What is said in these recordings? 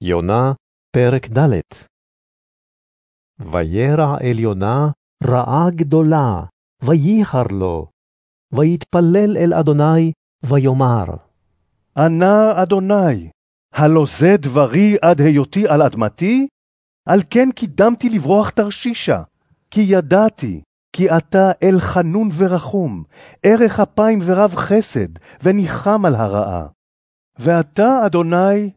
יונה, פרק ד' וירע אל יונה רעה גדולה, וייחר לו, ויתפלל אל אדוני, ויאמר, ענה אדוני, הלא זה דברי עד היותי על אדמתי? על כן קידמתי לברוח תרשישה, כי ידעתי, כי אתה אל חנון ורחום, ערך אפיים ורב חסד, וניחם על הרעה. ואתה, אדוני,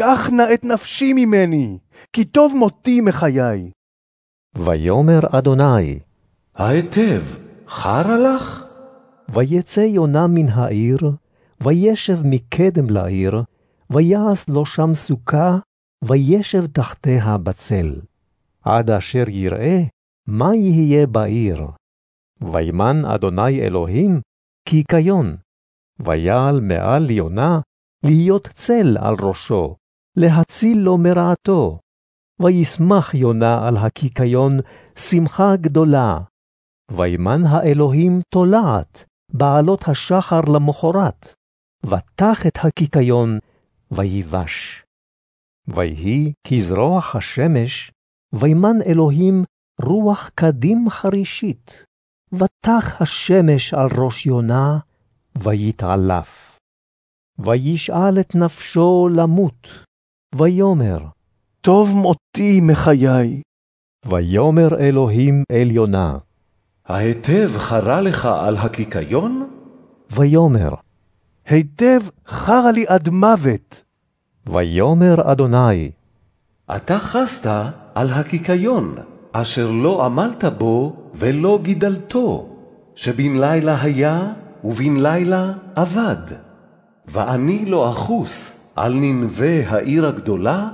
קח נא את נפשי ממני, כי טוב מותי מחיי. ויאמר אדוני, ההיטב, חרה לך? ויצא יונה מן העיר, וישב מקדם לעיר, ויעש לו שם סוכה, וישב תחתיה בצל, עד אשר יראה מה יהיה בעיר. וימן אדוני אלוהים כי כיון, ויעל מעל יונה להיות צל על ראשו, להציל לו מרעתו. וישמח יונה על הקיקיון שמחה גדולה. וימן האלוהים תולעת, בעלות השחר למחרת, ותח את הקיקיון, ויבש. ויהי כזרוח השמש, וימן אלוהים רוח קדים חרישית, ותח השמש על ראש יונה, ויתעלף. וישאל את נפשו למות, ויאמר, טוב מותי מחיי. ויאמר אלוהים אל יונה, ההיטב חרה לך על הקיקיון? ויאמר, היטב חרה לי עד מוות. ויאמר אדוני, אתה חסת על הקיקיון, אשר לא עמלת בו ולא גידלתו, שבן לילה היה ובן לילה אבד. ואני לא אחוס על ננבה העיר הגדולה,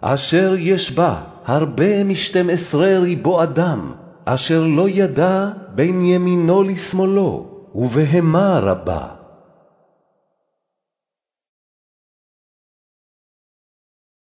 אשר יש בה הרבה משתים עשרה ריבו אדם, אשר לא ידע בין ימינו לשמאלו, ובהמה רבה.